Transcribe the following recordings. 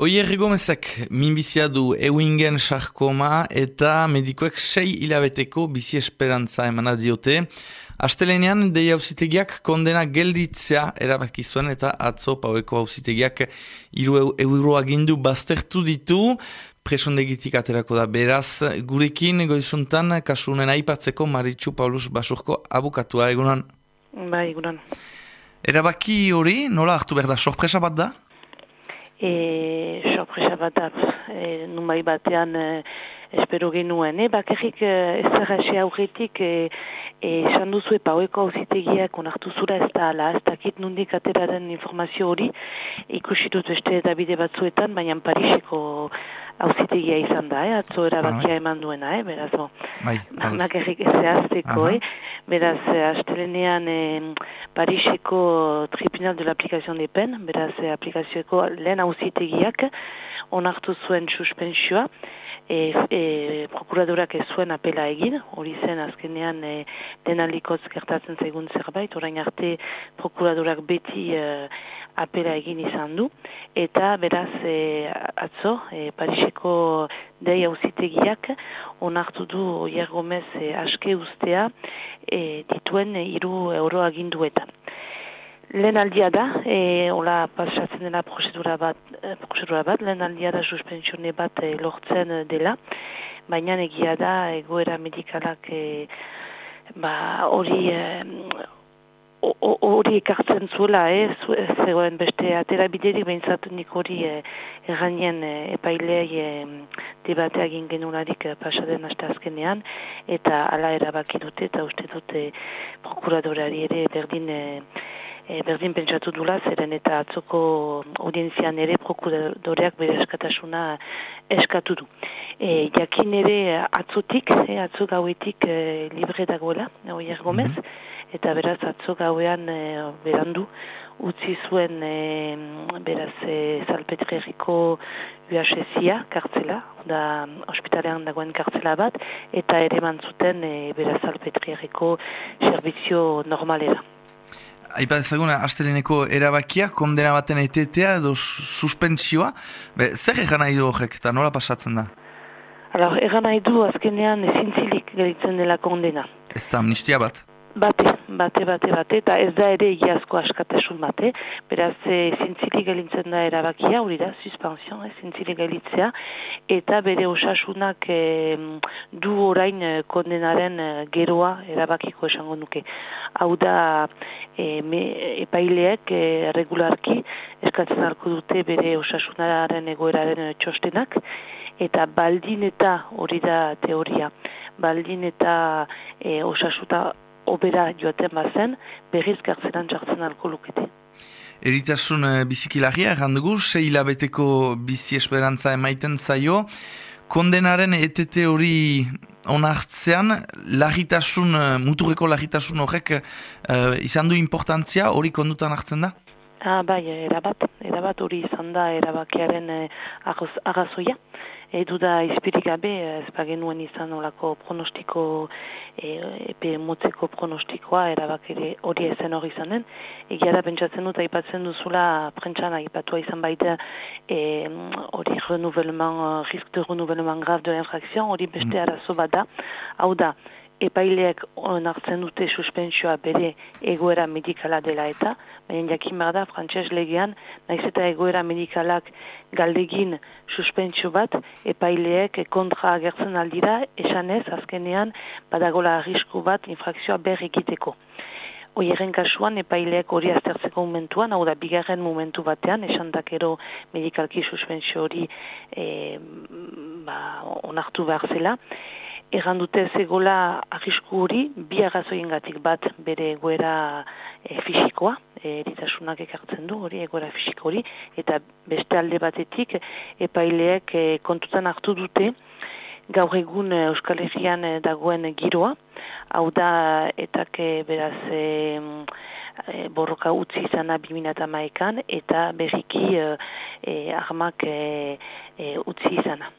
Oier egomezak minbizia du euingen sarkoma eta medikoek sei hilabeteko bizi esperantza emana diote. Astelenean, dei hausitegiak kondena gelditzea erabaki zuen eta atzo paueko hausitegiak iru euro agindu baztertu ditu. Presondegitik aterako da beraz, gurekin goizuntan kasunen aipatzeko Maritxu Paulus Basurko abukatua egunan. Ba, egunan. Erabaki hori, nola hartu behar da, sorpresa bat da? E, sorpresa bat da, e, numai batean e, espero genuen. E, bakarrik e, ez zerraxe aurretik e, esan duzu epa oeko hauzitegiak onartu zura ez da ala, ez dakit nundik ateraren informazio hori ikusi dut beste eta bide batzuetan, baina Pariseko hauzitegia izan da, eh? atzo erabakia eman duena, eh? beraz, bo, bai, makarrik ez zehazteko, eh? beraz, astelenean eh, Pariseko tribunal de l'aplikazioan de pen, beraz, eh, aplikazioeko lehen hauzitegiak onartu zuen suspensioa, e, e, prokuradorak ez zuen apela egin, hori zen azkenean e, denalikotz gertatzen zaigun zerbait, orain arte prokuradorak beti e, apela egin izan du, eta beraz e, atzo, e, Pariseko dei hauzitegiak onartu du Oier Gomez e, aske ustea e, dituen e, iru euro aginduetan. Lehen aldia da, e, hola pasatzen dela prozedura bat, e, prozedura bat, lehen aldia da suspensione bat e, lortzen dela, baina egia da egoera medikalak e, ba, hori e, hori ekartzen zuela, eh, zegoen beste atera biderik behintzatu nik hori eh, erranien eh, epailei eh, debatea egin genularik eh, pasaden aste azkenean, eta ala erabaki dute, eta uste dute prokuradorari ere berdin eh, e, berdin pentsatu dula, zeren eta atzoko audientzian ere prokuradoreak bere eskatasuna eskatu du. E, jakin ere atzotik, e, atzo gauetik e, libre dagoela, oier gomez, mhm. eta beraz atzo gauean e, berandu, utzi zuen e, beraz e, salpetreriko UHSia kartzela, da ospitalean dagoen kartzela bat, eta ere mantzuten e, beraz salpetreriko servizio normalera. Aipa ezaguna, asteleneko erabakia, kondena baten etetea edo suspentsioa, be, zer egan nahi du horrek eta nola pasatzen da? Hala, egan nahi du azkenean ezintzilik geritzen dela kondena. Ez da amnistia bat? Bate, bate, bate, bate, eta ez da ere egiazko askatasun bate, beraz e, zintzilik gelintzen da erabakia, hori da, suspension, e, zintzilik gelitzea, eta bere osasunak e, du orain e, kondenaren geroa erabakiko esango nuke. Hau da, e, me, epaileek e, regularki eskatzen harko dute bere osasunaren egoeraren txostenak, eta baldin eta hori da teoria, baldin eta e, osasuta obera joaten bazen, berriz gartzenan jartzen alko lukete. Eritasun uh, bizikilagia, errandugu, sei hilabeteko bizi esperantza emaiten zaio, kondenaren etete hori onartzean, lagitasun, uh, muturreko lagitasun horrek uh, izan du importantzia hori kondutan hartzen da? Ah, bai, erabat, erabat hori izan da erabakiaren uh, agazoia edu da izpirik gabe, ez bagenuen izan olako pronostiko, e, epe motzeko pronostikoa, erabakere hori ezen hori izanen. Egia da, pentsatzen dut, aipatzen duzula, prentsan aipatua izan baita, hori e, renouvellement, risk de renouvellement grave de l'infraction, hori beste mm. arazo bat da. Hau da, epaileak onartzen dute suspensioa bere egoera medikala dela eta, baina jakin da, frantxez legean, naiz eta egoera medikalak galdegin suspensio bat, epaileak kontra agertzen aldira, esanez, azkenean, badagola arrisku bat infrakzioa ber egiteko. Oieren kasuan, epaileak hori aztertzeko momentuan, hau da, bigarren momentu batean, esan dakero medikalki suspensio hori e, ba, onartu behar zela, Egan dute zegoela agisku hori, bi agazoien gatik bat bere egoera e, fisikoa, eritasunak ekartzen du hori, egoera fisiko hori, eta beste alde batetik epaileek e, kontutan hartu dute gaur egun e, Euskal Herrian dagoen giroa, hau da etak e, beraz e, borroka utzi izana bimina maekan, eta berriki e, armak e, e, utzi izana.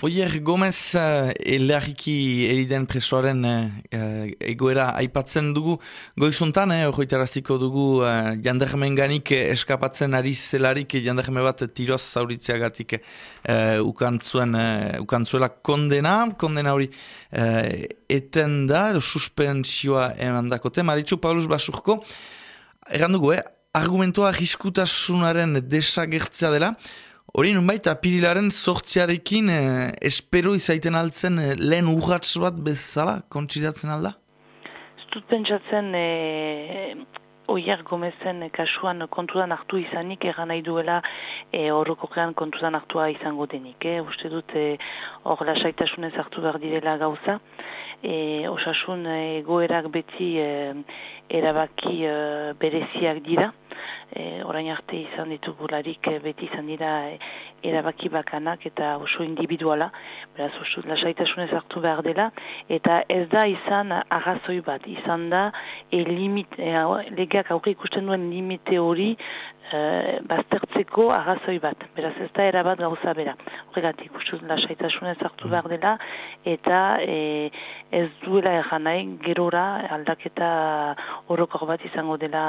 Oier Gomez uh, elarriki eriden presoaren uh, egoera aipatzen dugu. Goizuntan, eh, ojoitaraziko dugu uh, jandermen ganik eskapatzen ari zelarik janderme bat tiroz zauritzeagatik uh, ukantzuen, uh, ukantzuela kondena, kondena hori uh, eten da, suspensioa eman dakote, Maritxu Paulus Basurko, errandugu, eh, argumentua riskutasunaren desagertzea dela, Hori nun baita pirilaren sortziarekin eh, espero izaiten altzen eh, lehen urratz bat bezala kontsidatzen alda? Zutut pentsatzen eh, oier gomezen kasuan kontudan hartu izanik eran nahi duela eh, horrokokean kontudan hartua izango denik. Eh? Uste dut hor eh, lasaitasunez hartu behar direla gauza. E, osasun egoerak beti erabaki bereziak dira e, orain arte izan ditugularik e, beti izan dira e, erabaki bakanak eta oso individuala, beraz oso lasaitasunez hartu behar dela, eta ez da izan arrazoi bat, izan da e, limit, e, legeak aurre ikusten duen limite hori e, baztertzeko arrazoi bat, beraz ez da erabat gauza bera. Horregatik, uste lasaitasunez hartu behar dela, eta e, ez duela erran nahi, gerora aldaketa horokor bat izango dela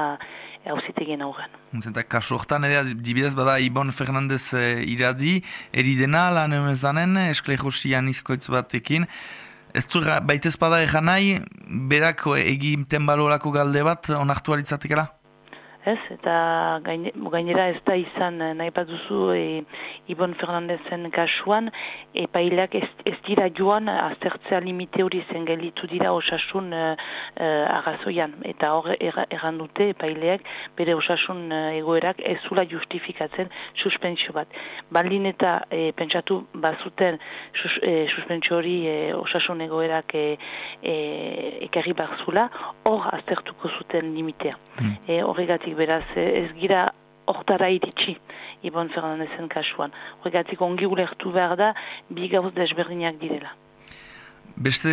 hauzitegien aurren. Zenta, kasu hortan ere, dibidez bada Ibon Fernandez e, iradi, eridena lan emezanen, esklerosian izkoitz batekin, Ez du, baitez bada egan nahi, berak egiten balorako galde bat onartu alitzatekela? Ez, eta gainera ez da izan eh, nahi bat duzu e, Ibon Fernandezen kasuan, epaileak ez, ez dira joan aztertzea limite hori zen gelitu dira osasun uh, arrazoian. Eta hor erran dute epaileak bere osasun egoerak ez zula justifikatzen suspensio bat. Baldin eta pentsatu bazuten sus, suspensio hori osasun egoerak e, e, ekarri barzula, hor aztertuko zuten limitea. Hmm. horregatik beraz ez gira hortara iritsi Ibon Fernandezen kasuan. Horregatik ongi ulertu behar da, bi gauz desberdinak direla. Beste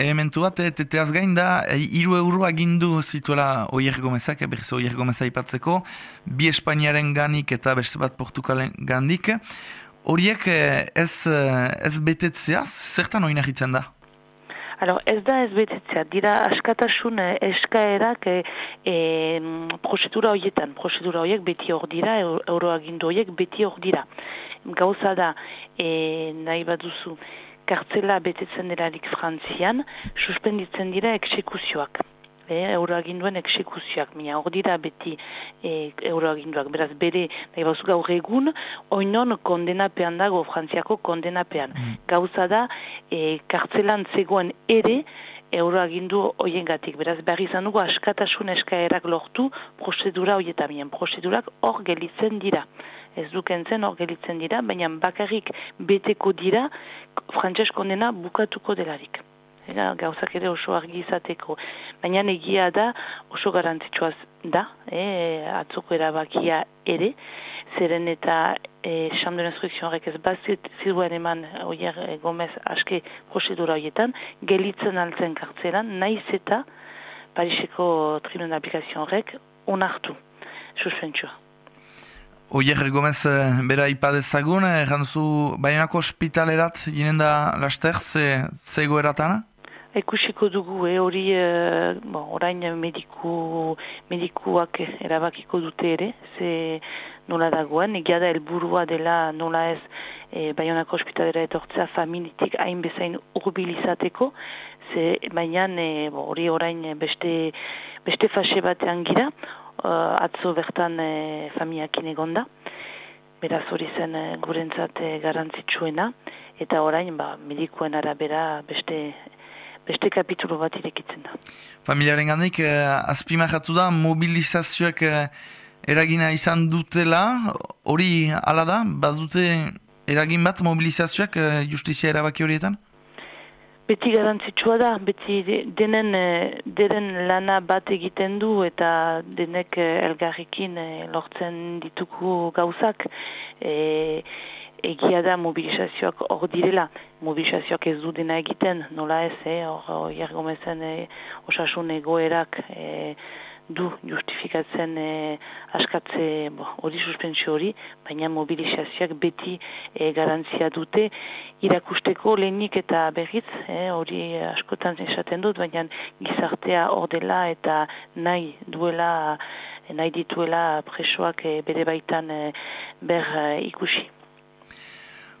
elementu bat, teteaz gain da, iru euro agindu zituela oier gomezak, berriz oier gomeza ipatzeko, bi Espainiaren ganik eta beste bat Portugalen gandik. Horiek ez, ez betetzeaz, zertan hori nahitzen da? Alors, ez da ez betetzea, dira askatasun eh, eskaerak e, e, prozedura horietan, prozedura horiek beti hor dira, euroagindu horiek beti hor dira. Gauza da, e, nahi bat duzu, kartzela betetzen delarik frantzian, suspenditzen dira eksekuzioak e, euroaginduen eksekuzioak, mina hor dira beti e, euroaginduak, beraz bere, nahi bauzuk gaur egun, oinon kondenapean dago, frantziako kondenapean. Mm. Gauza da, e, kartzelan zegoen ere, euroagindu hoien gatik. Beraz, behar izan dugu askatasun eskaerak lortu prozedura hoietan, minen prozedurak hor gelitzen dira. Ez dukentzen hor gelitzen dira, baina bakarrik beteko dira, frantses kondena bukatuko delarik. Ega, gauzak ere oso argi izateko. Baina egia da oso garantzitsua da, e, atzoko erabakia ere, zeren eta e, Chambre d'Instruction horrek ez bazit ziruen eman oier e, gomez aske prozedura horietan, gelitzen altzen kartzelan, naiz eta Pariseko Tribunal d'Aplikazio horrek onartu, suspentsua. Oier Gomez, e, bera ipadezagun, erranzu, baionako ospitalerat ginen da laster, ze, ze goeratana? Ekusiko dugu, eh, hori eh, bon, orain mediku, medikuak erabakiko dute ere, ze nola dagoen, egia da helburua dela nola ez eh, Bayonako ospitalera etortzea familitik hain bezain urbilizateko, ze baina eh, hori orain beste, beste fase batean gira, uh, atzo bertan eh, familiakin egonda, beraz hori zen eh, gurentzat eh, garantzitsuena, eta orain ba, medikuen arabera beste beste kapitulo bat irekitzen da. Familiaren gandik, eh, da, mobilizazioak eh, eragina izan dutela, hori ala da, bat dute eragin bat mobilizazioak eh, justizia erabaki horietan? Beti garantzitsua da, beti denen, eh, denen lana bat egiten du eta denek eh, elgarrikin eh, lortzen ditugu gauzak. E, egia da mobilizazioak hor direla, mobilizazioak ez du dena egiten, nola ez, eh, hor eh, jargomezen eh, osasun egoerak eh, du justifikatzen e, askatze hori suspensio hori, baina mobilizazioak beti e, garantzia dute irakusteko lehenik eta berriz, hori askotan esaten dut, baina gizartea ordela eta nahi duela nahi dituela presoak bere baitan ber ikusi.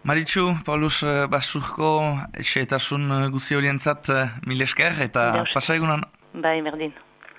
Maritxu, Paulus Basurko, xeetasun guzi horientzat, mil esker eta pasa egunan. Bai, merdin.